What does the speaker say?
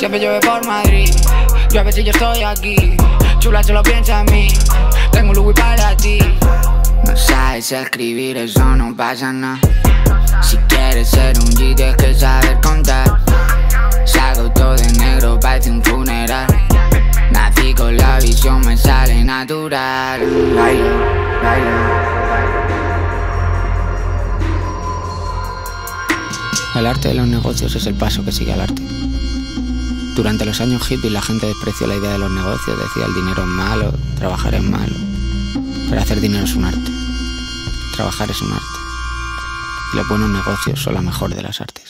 Siempre llueve por Madrid. Yo a si yo estoy aquí. Chula solo piensa en mí. Tengo un Louis para ti. No sabes escribir, eso no pasa nada. Si quieres ser un G, tienes que saber contar. Salgo todo de negro, parece un funeral. Nací con la visión, me sale natural. El arte de los negocios es el paso que sigue al arte. Durante los años hippies la gente despreció la idea de los negocios, decía el dinero es malo, trabajar es malo. Pero hacer dinero es un arte. Trabajar es un arte. Y los buenos negocios son la mejor de las artes.